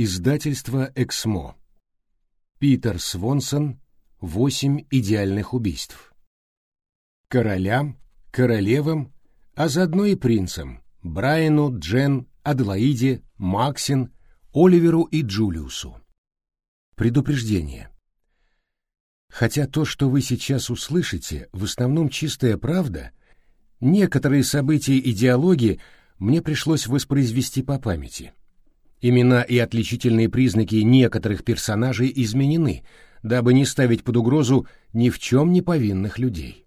Издательство «Эксмо». Питер Свонсон. «Восемь идеальных убийств». Королям, королевам, а заодно и принцам Брайану, Джен, Аделаиде, Максин, Оливеру и Джулиусу. Предупреждение. Хотя то, что вы сейчас услышите, в основном чистая правда, некоторые события и диалоги мне пришлось воспроизвести по памяти. Имена и отличительные признаки некоторых персонажей изменены, дабы не ставить под угрозу ни в чем не повинных людей.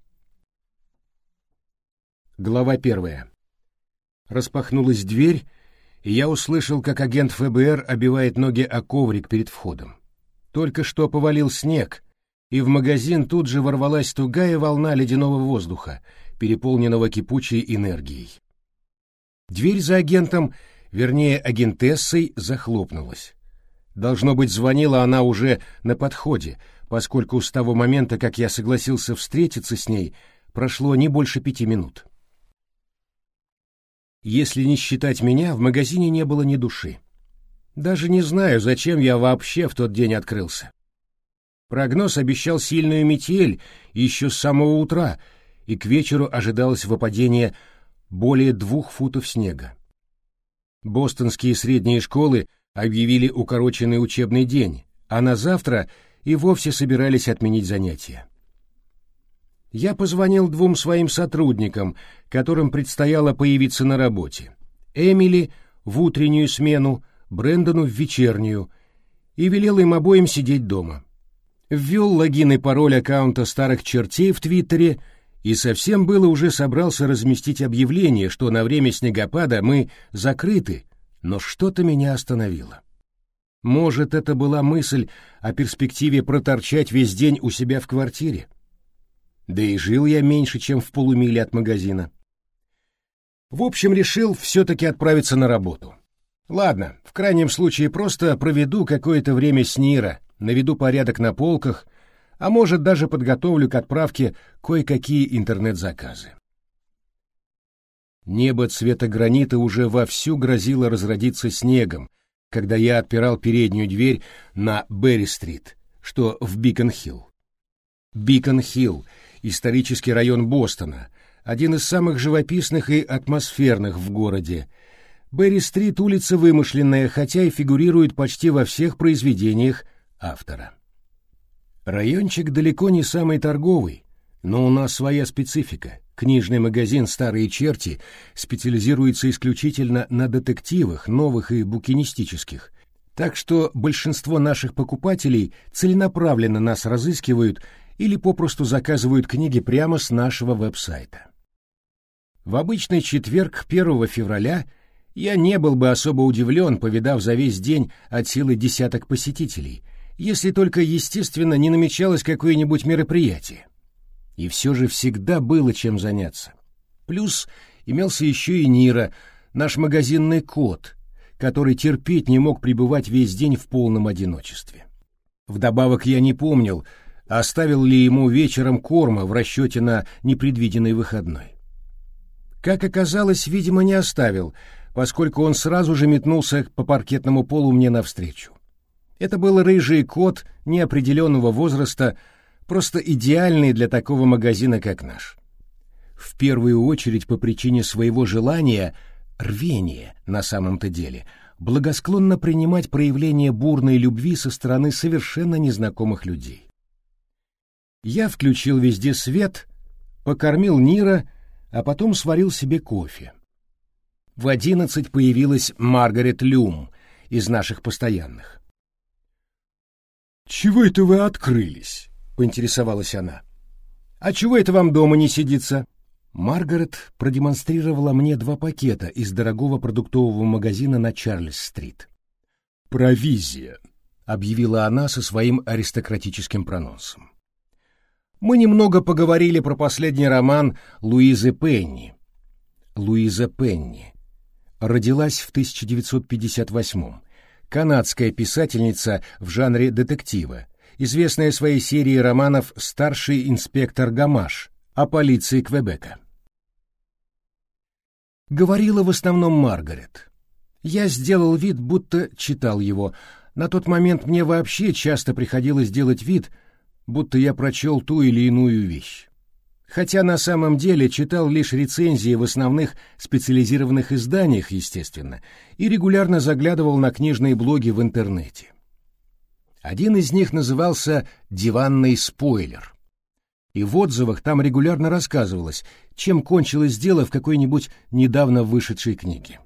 Глава первая. Распахнулась дверь, и я услышал, как агент ФБР обивает ноги о коврик перед входом. Только что повалил снег, и в магазин тут же ворвалась тугая волна ледяного воздуха, переполненного кипучей энергией. Дверь за агентом вернее агентессой, захлопнулась. Должно быть, звонила она уже на подходе, поскольку с того момента, как я согласился встретиться с ней, прошло не больше пяти минут. Если не считать меня, в магазине не было ни души. Даже не знаю, зачем я вообще в тот день открылся. Прогноз обещал сильную метель еще с самого утра, и к вечеру ожидалось выпадение более двух футов снега. Бостонские средние школы объявили укороченный учебный день, а на завтра и вовсе собирались отменить занятия. Я позвонил двум своим сотрудникам, которым предстояло появиться на работе. Эмили в утреннюю смену, Брэндону в вечернюю, и велел им обоим сидеть дома. Ввел логин и пароль аккаунта старых чертей в Твиттере и совсем было уже собрался разместить объявление, что на время снегопада мы закрыты, но что-то меня остановило. Может, это была мысль о перспективе проторчать весь день у себя в квартире? Да и жил я меньше, чем в полумиле от магазина. В общем, решил все-таки отправиться на работу. Ладно, в крайнем случае просто проведу какое-то время с Нира, наведу порядок на полках — а может даже подготовлю к отправке кое-какие интернет-заказы. Небо цвета гранита уже вовсю грозило разродиться снегом, когда я отпирал переднюю дверь на Берри-стрит, что в Бикон-Хилл. Бикон-Хилл — исторический район Бостона, один из самых живописных и атмосферных в городе. Берри-стрит — улица вымышленная, хотя и фигурирует почти во всех произведениях автора. Райончик далеко не самый торговый, но у нас своя специфика. Книжный магазин «Старые черти» специализируется исключительно на детективах, новых и букинистических. Так что большинство наших покупателей целенаправленно нас разыскивают или попросту заказывают книги прямо с нашего веб-сайта. В обычный четверг 1 февраля я не был бы особо удивлен, повидав за весь день от силы десяток посетителей, если только, естественно, не намечалось какое-нибудь мероприятие. И все же всегда было чем заняться. Плюс имелся еще и Нира, наш магазинный кот, который терпеть не мог пребывать весь день в полном одиночестве. Вдобавок я не помнил, оставил ли ему вечером корма в расчете на непредвиденный выходной. Как оказалось, видимо, не оставил, поскольку он сразу же метнулся по паркетному полу мне навстречу. Это был рыжий кот неопределенного возраста, просто идеальный для такого магазина, как наш. В первую очередь по причине своего желания, рвения на самом-то деле, благосклонно принимать проявление бурной любви со стороны совершенно незнакомых людей. Я включил везде свет, покормил Нира, а потом сварил себе кофе. В одиннадцать появилась Маргарет Люм из наших постоянных. «Чего это вы открылись?» — поинтересовалась она. «А чего это вам дома не сидится?» Маргарет продемонстрировала мне два пакета из дорогого продуктового магазина на Чарльз-стрит. «Провизия», — объявила она со своим аристократическим прононсом. Мы немного поговорили про последний роман Луизы Пенни. Луиза Пенни родилась в 1958 году канадская писательница в жанре детектива, известная своей серией романов «Старший инспектор Гамаш» о полиции Квебека. Говорила в основном Маргарет. Я сделал вид, будто читал его. На тот момент мне вообще часто приходилось делать вид, будто я прочел ту или иную вещь. Хотя на самом деле читал лишь рецензии в основных специализированных изданиях, естественно, и регулярно заглядывал на книжные блоги в интернете. Один из них назывался «Диванный спойлер». И в отзывах там регулярно рассказывалось, чем кончилось дело в какой-нибудь недавно вышедшей книге.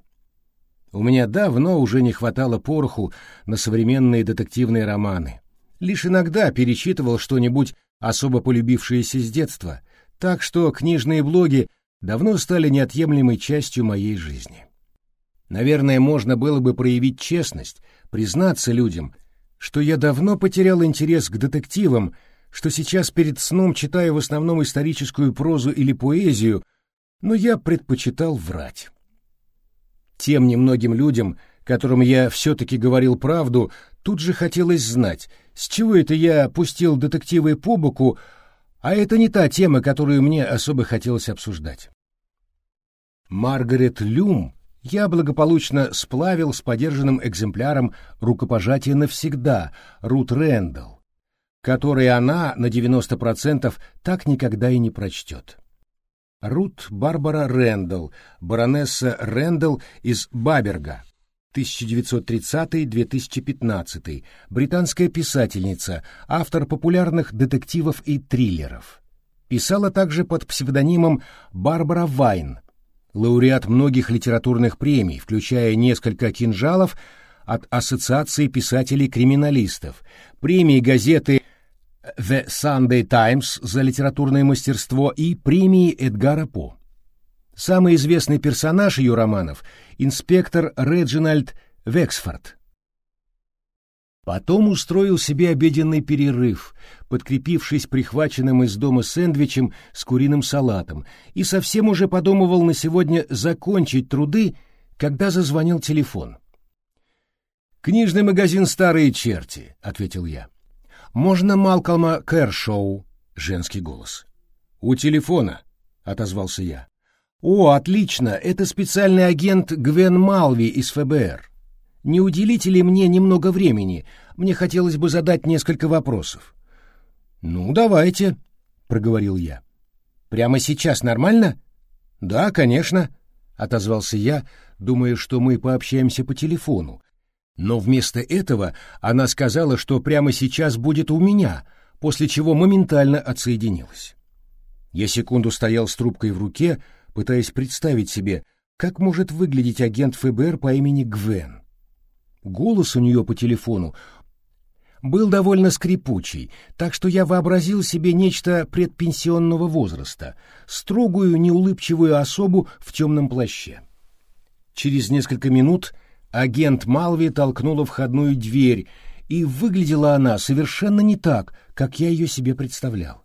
У меня давно уже не хватало пороху на современные детективные романы. Лишь иногда перечитывал что-нибудь особо полюбившееся с детства, так что книжные блоги давно стали неотъемлемой частью моей жизни. Наверное, можно было бы проявить честность, признаться людям, что я давно потерял интерес к детективам, что сейчас перед сном читаю в основном историческую прозу или поэзию, но я предпочитал врать. Тем немногим людям, которым я все-таки говорил правду, тут же хотелось знать, с чего это я пустил детективы по боку, а это не та тема, которую мне особо хотелось обсуждать. Маргарет Люм я благополучно сплавил с подержанным экземпляром рукопожатия навсегда Рут Рэндалл, который она на 90% так никогда и не прочтет. Рут Барбара Рэндалл, баронесса Рэндалл из Баберга, 1930-2015, британская писательница, автор популярных детективов и триллеров. Писала также под псевдонимом Барбара Вайн, лауреат многих литературных премий, включая несколько кинжалов от Ассоциации писателей-криминалистов, премии газеты The Sunday Times за литературное мастерство и премии Эдгара По. Самый известный персонаж ее романов — инспектор Реджинальд Вексфорд. Потом устроил себе обеденный перерыв, подкрепившись прихваченным из дома сэндвичем с куриным салатом, и совсем уже подумывал на сегодня закончить труды, когда зазвонил телефон. «Книжный магазин «Старые черти», — ответил я. «Можно Малкольма Кэршоу?» — женский голос. «У телефона», — отозвался я. «О, отлично, это специальный агент Гвен Малви из ФБР. Не уделите ли мне немного времени? Мне хотелось бы задать несколько вопросов». «Ну, давайте», — проговорил я. «Прямо сейчас нормально?» «Да, конечно», — отозвался я, думая, что мы пообщаемся по телефону. Но вместо этого она сказала, что прямо сейчас будет у меня, после чего моментально отсоединилась. Я секунду стоял с трубкой в руке, пытаясь представить себе, как может выглядеть агент ФБР по имени Гвен. Голос у нее по телефону был довольно скрипучий, так что я вообразил себе нечто предпенсионного возраста, строгую, неулыбчивую особу в темном плаще. Через несколько минут агент Малви толкнула входную дверь, и выглядела она совершенно не так, как я ее себе представлял.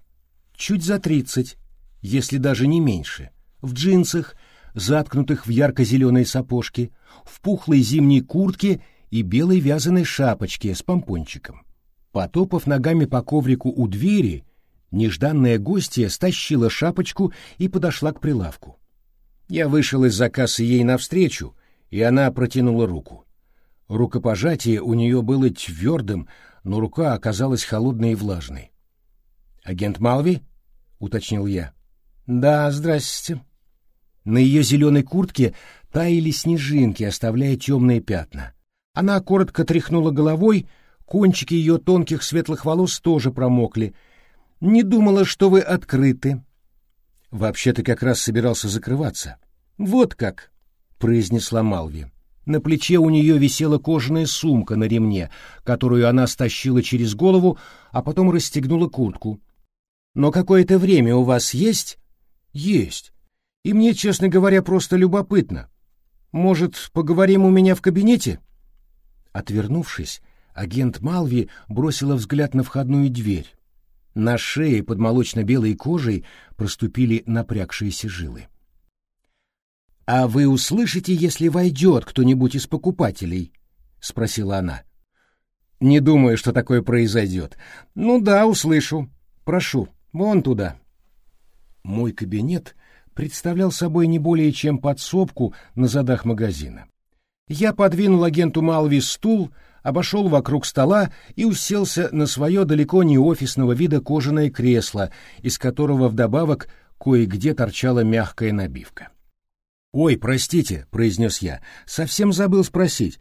Чуть за тридцать, если даже не меньше — в джинсах, заткнутых в ярко-зеленые сапожки, в пухлой зимней куртке и белой вязаной шапочке с помпончиком. Потопав ногами по коврику у двери, нежданная гостья стащила шапочку и подошла к прилавку. Я вышел из заказа ей навстречу, и она протянула руку. Рукопожатие у нее было твердым, но рука оказалась холодной и влажной. «Агент Малви?» — уточнил я. «Да, здрасте», на ее зеленой куртке таяли снежинки, оставляя темные пятна. Она коротко тряхнула головой, кончики ее тонких светлых волос тоже промокли. «Не думала, что вы открыты». «Вообще-то как раз собирался закрываться». «Вот как», — произнесла Малви. На плече у нее висела кожаная сумка на ремне, которую она стащила через голову, а потом расстегнула куртку. «Но какое-то время у вас есть?» «Есть. И мне, честно говоря, просто любопытно. Может, поговорим у меня в кабинете?» Отвернувшись, агент Малви бросила взгляд на входную дверь. На шее под молочно-белой кожей проступили напрягшиеся жилы. «А вы услышите, если войдет кто-нибудь из покупателей?» — спросила она. «Не думаю, что такое произойдет. Ну да, услышу. Прошу, вон туда». Мой кабинет представлял собой не более чем подсобку на задах магазина. Я подвинул агенту Малви стул, обошел вокруг стола и уселся на свое далеко не офисного вида кожаное кресло, из которого вдобавок кое-где торчала мягкая набивка. «Ой, простите», — произнес я, — «совсем забыл спросить.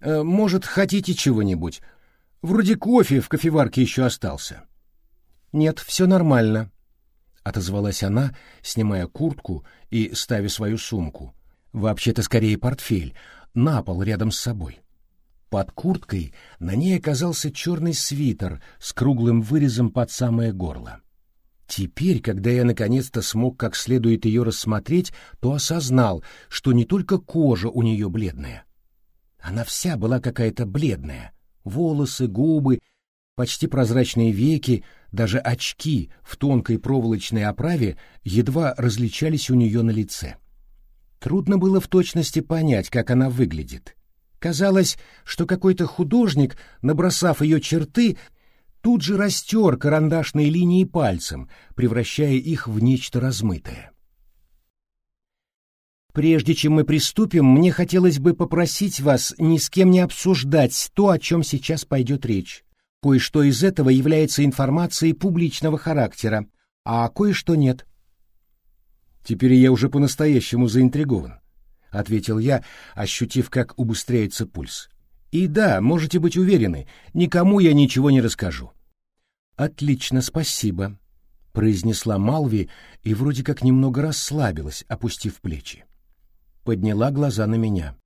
Э, может, хотите чего-нибудь? Вроде кофе в кофеварке еще остался». «Нет, все нормально», — отозвалась она, снимая куртку и ставя свою сумку. Вообще-то скорее портфель, на пол рядом с собой. Под курткой на ней оказался черный свитер с круглым вырезом под самое горло. Теперь, когда я наконец-то смог как следует ее рассмотреть, то осознал, что не только кожа у нее бледная. Она вся была какая-то бледная. Волосы, губы, почти прозрачные веки, даже очки в тонкой проволочной оправе едва различались у нее на лице. Трудно было в точности понять, как она выглядит. Казалось, что какой-то художник, набросав ее черты, тут же растер карандашные линии пальцем, превращая их в нечто размытое. Прежде чем мы приступим, мне хотелось бы попросить вас ни с кем не обсуждать то, о чем сейчас пойдет речь. Кое-что из этого является информацией публичного характера, а кое-что нет. Теперь я уже по-настоящему заинтригован, — ответил я, ощутив, как убыстряется пульс. И да, можете быть уверены, никому я ничего не расскажу. Отлично, спасибо, — произнесла Малви и вроде как немного расслабилась, опустив плечи. Подняла глаза на меня.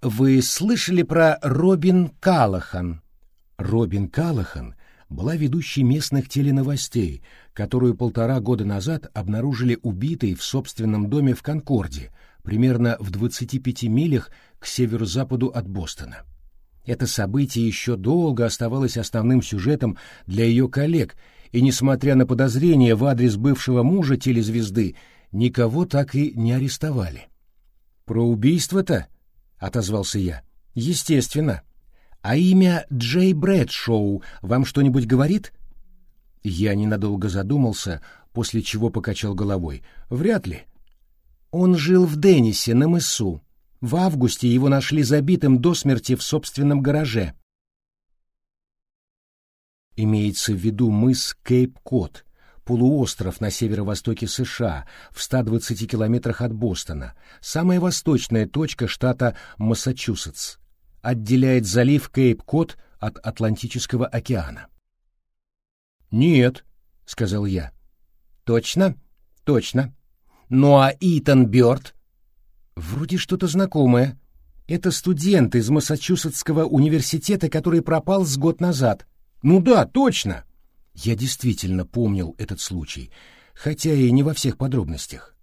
«Вы слышали про Робин Калахан?» Робин Калахан была ведущей местных теленовостей, которую полтора года назад обнаружили убитой в собственном доме в Конкорде, примерно в 25 милях к северо-западу от Бостона. Это событие еще долго оставалось основным сюжетом для ее коллег, и, несмотря на подозрения в адрес бывшего мужа телезвезды, никого так и не арестовали. «Про убийство-то?» — отозвался я. «Естественно. А имя Джей Брэдшоу вам что-нибудь говорит?» Я ненадолго задумался, после чего покачал головой. «Вряд ли». Он жил в Деннисе, на мысу. В августе его нашли забитым до смерти в собственном гараже. Имеется в виду мыс Кейп-Кот, полуостров на северо-востоке США, в 120 километрах от Бостона, самая восточная точка штата Массачусетс отделяет залив Кейп-Кот от Атлантического океана. «Нет», — сказал я. «Точно? Точно. Ну а Итан Бёрд?» «Вроде что-то знакомое. Это студент из Массачусетского университета, который пропал с год назад. Ну да, точно!» Я действительно помнил этот случай, хотя и не во всех подробностях.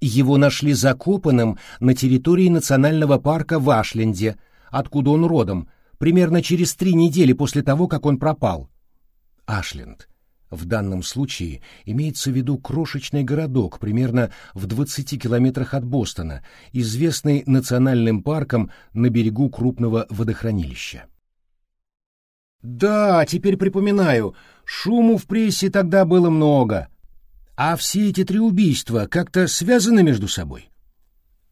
Его нашли закопанным на территории национального парка в Ашленде, откуда он родом, примерно через три недели после того, как он пропал. Ашленд. В данном случае имеется в виду крошечный городок примерно в 20 километрах от Бостона, известный национальным парком на берегу крупного водохранилища. Да, теперь припоминаю, шуму в прессе тогда было много. А все эти три убийства как-то связаны между собой?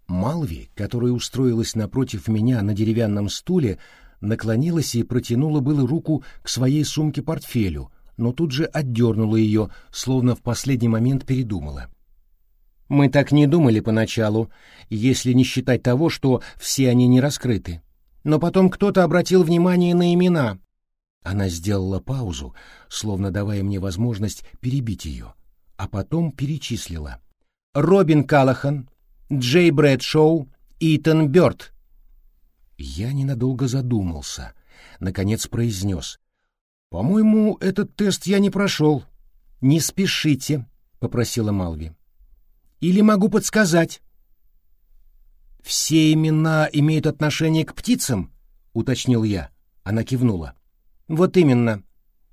Малви, которая устроилась напротив меня на деревянном стуле, наклонилась и протянула было руку к своей сумке-портфелю, но тут же отдернула ее, словно в последний момент передумала. «Мы так не думали поначалу, если не считать того, что все они не раскрыты. Но потом кто-то обратил внимание на имена». Она сделала паузу, словно давая мне возможность перебить ее, а потом перечислила. «Робин Калахан, Джей Брэдшоу, Итан Бёрд». Я ненадолго задумался, наконец произнес. «По-моему, этот тест я не прошел». «Не спешите», — попросила Малви. «Или могу подсказать». «Все имена имеют отношение к птицам?» — уточнил я. Она кивнула. «Вот именно.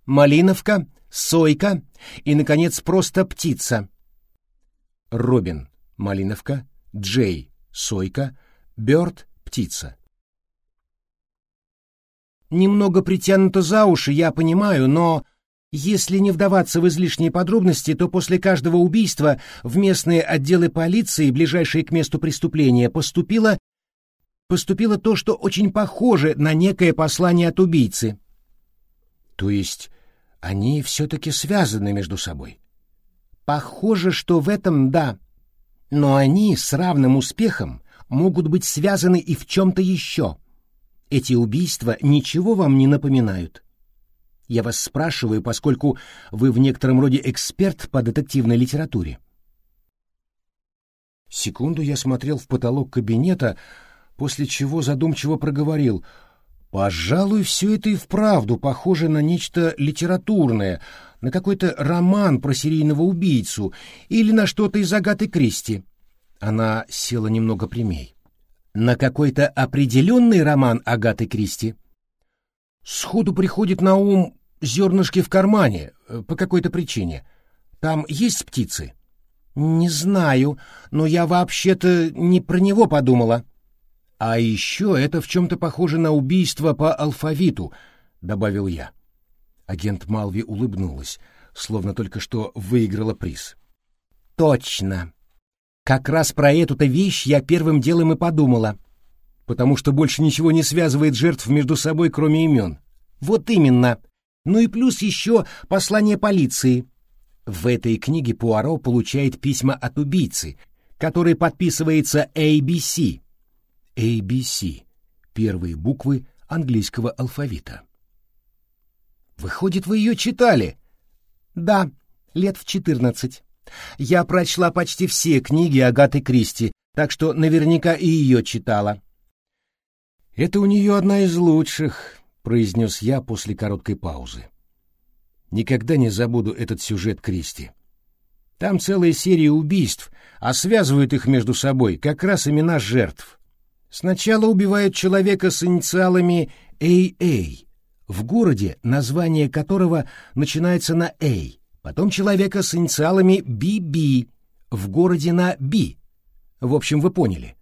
Малиновка, сойка и, наконец, просто птица». Робин, Малиновка, Джей, сойка, Бёрд, птица. Немного притянуто за уши, я понимаю, но если не вдаваться в излишние подробности, то после каждого убийства в местные отделы полиции, ближайшие к месту преступления, поступило поступило то, что очень похоже на некое послание от убийцы. То есть они все-таки связаны между собой? Похоже, что в этом да. Но они с равным успехом могут быть связаны и в чем-то еще. Эти убийства ничего вам не напоминают. Я вас спрашиваю, поскольку вы в некотором роде эксперт по детективной литературе. Секунду я смотрел в потолок кабинета, после чего задумчиво проговорил. «Пожалуй, все это и вправду похоже на нечто литературное, на какой-то роман про серийного убийцу или на что-то из Агаты Кристи». Она села немного прямей. «На какой-то определенный роман Агаты Кристи?» Сходу приходит на ум зернышки в кармане, э, по какой-то причине. Там есть птицы? Не знаю, но я вообще-то не про него подумала. А еще это в чем-то похоже на убийство по алфавиту, добавил я. Агент Малви улыбнулась, словно только что выиграла приз. Точно. Как раз про эту-то вещь я первым делом и подумала потому что больше ничего не связывает жертв между собой, кроме имен. Вот именно. Ну и плюс еще послание полиции. В этой книге Пуаро получает письма от убийцы, который подписывается ABC. ABC — первые буквы английского алфавита. Выходит, вы ее читали? Да, лет в четырнадцать. Я прочла почти все книги Агаты Кристи, так что наверняка и ее читала. «Это у нее одна из лучших», — произнес я после короткой паузы. «Никогда не забуду этот сюжет Кристи. Там целая серия убийств, а связывают их между собой как раз имена жертв. Сначала убивают человека с инициалами AA, в городе, название которого начинается на A, потом человека с инициалами BB, в городе на B. В общем, вы поняли.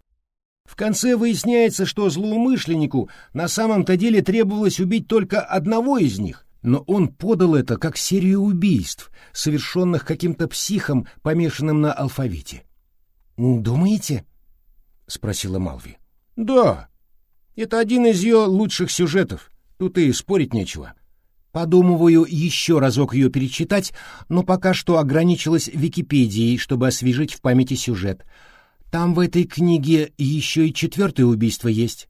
В конце выясняется, что злоумышленнику на самом-то деле требовалось убить только одного из них, но он подал это как серию убийств, совершенных каким-то психом, помешанным на алфавите. «Думаете?» — спросила Малви. «Да. Это один из ее лучших сюжетов. Тут и спорить нечего. Подумываю еще разок ее перечитать, но пока что ограничилась Википедией, чтобы освежить в памяти сюжет — там в этой книге еще и четвертое убийство есть.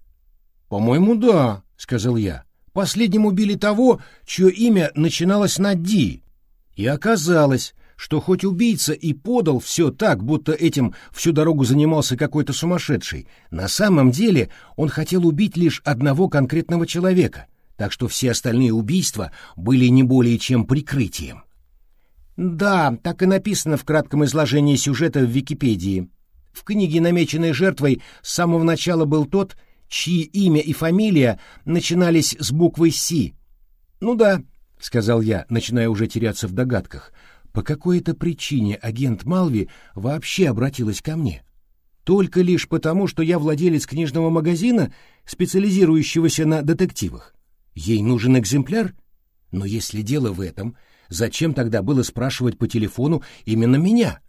По-моему, да, сказал я. Последним убили того, чье имя начиналось на «Ди». И оказалось, что хоть убийца и подал все так, будто этим всю дорогу занимался какой-то сумасшедший, на самом деле он хотел убить лишь одного конкретного человека, так что все остальные убийства были не более чем прикрытием. Да, так и написано в кратком изложении сюжета в Википедии. В книге, намеченной жертвой, с самого начала был тот, чьи имя и фамилия начинались с буквы «Си». «Ну да», — сказал я, начиная уже теряться в догадках, по какой-то причине агент Малви вообще обратилась ко мне. Только лишь потому, что я владелец книжного магазина, специализирующегося на детективах. Ей нужен экземпляр? Но если дело в этом, зачем тогда было спрашивать по телефону именно меня?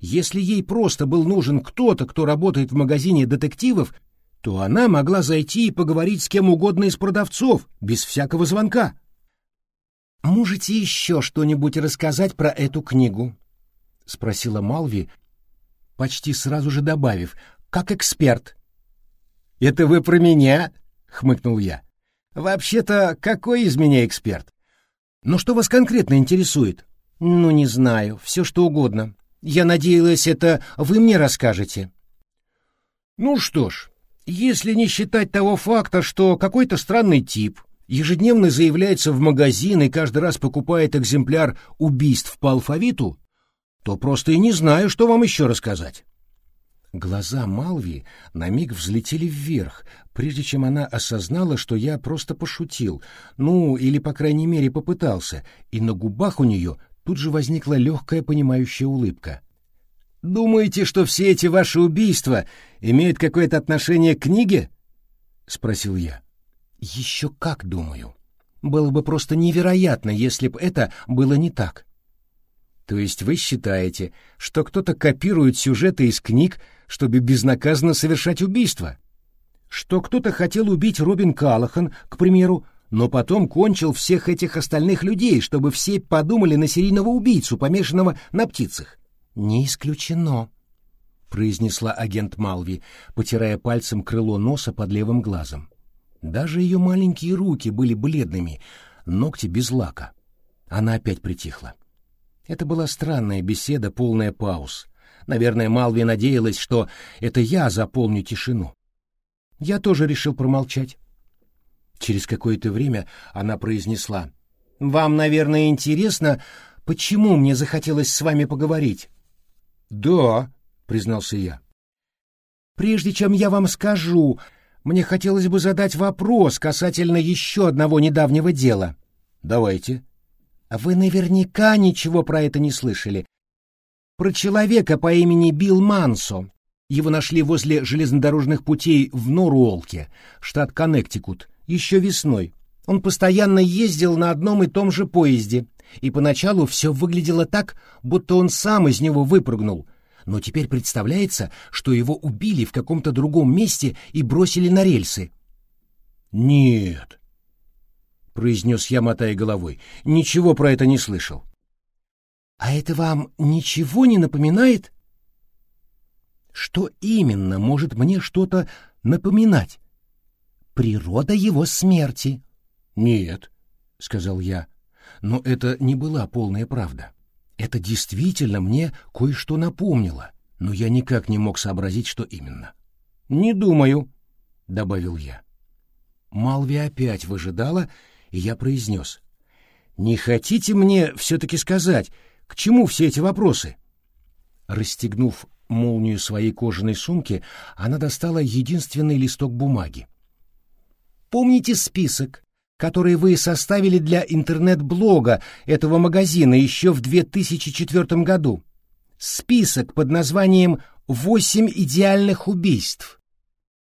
Если ей просто был нужен кто-то, кто работает в магазине детективов, то она могла зайти и поговорить с кем угодно из продавцов, без всякого звонка. «Можете еще что-нибудь рассказать про эту книгу?» — спросила Малви, почти сразу же добавив, «как эксперт». «Это вы про меня?» — хмыкнул я. «Вообще-то, какой из меня эксперт? Но что вас конкретно интересует?» «Ну, не знаю, все что угодно. Я надеялась, это вы мне расскажете. Ну что ж, если не считать того факта, что какой-то странный тип ежедневно заявляется в магазин и каждый раз покупает экземпляр убийств по алфавиту, то просто и не знаю, что вам еще рассказать. Глаза Малви на миг взлетели вверх, прежде чем она осознала, что я просто пошутил, ну, или, по крайней мере, попытался, и на губах у нее Тут же возникла легкая понимающая улыбка. «Думаете, что все эти ваши убийства имеют какое-то отношение к книге?» — спросил я. «Еще как думаю. Было бы просто невероятно, если бы это было не так». «То есть вы считаете, что кто-то копирует сюжеты из книг, чтобы безнаказанно совершать убийства?» что кто-то хотел убить Робин Калахан, к примеру, но потом кончил всех этих остальных людей, чтобы все подумали на серийного убийцу, помешанного на птицах. «Не исключено», — произнесла агент Малви, потирая пальцем крыло носа под левым глазом. Даже ее маленькие руки были бледными, ногти без лака. Она опять притихла. Это была странная беседа, полная пауз. Наверное, Малви надеялась, что это я заполню тишину. Я тоже решил промолчать. Через какое-то время она произнесла. «Вам, наверное, интересно, почему мне захотелось с вами поговорить?» «Да», — признался я. «Прежде чем я вам скажу, мне хотелось бы задать вопрос касательно еще одного недавнего дела». «Давайте». «Вы наверняка ничего про это не слышали. Про человека по имени Билл Мансо. Его нашли возле железнодорожных путей в Норуолке, штат Коннектикут еще весной. Он постоянно ездил на одном и том же поезде, и поначалу все выглядело так, будто он сам из него выпрыгнул. Но теперь представляется, что его убили в каком-то другом месте и бросили на рельсы. «Нет», — произнес я, мотая головой, — «ничего про это не слышал». «А это вам ничего не напоминает?» «Что именно может мне что-то напоминать?» природа его смерти. Нет, сказал я. Но это не была полная правда. Это действительно мне кое-что напомнило, но я никак не мог сообразить, что именно. Не думаю, добавил я. Малви опять выжидала, и я произнес. «Не хотите мне все-таки сказать, к чему все эти вопросы?» Расстегнув молнию своей кожаной сумки, она достала единственный листок бумаги. Помните список, который вы составили для интернет-блога этого магазина еще в 2004 году? Список под названием «Восемь идеальных убийств».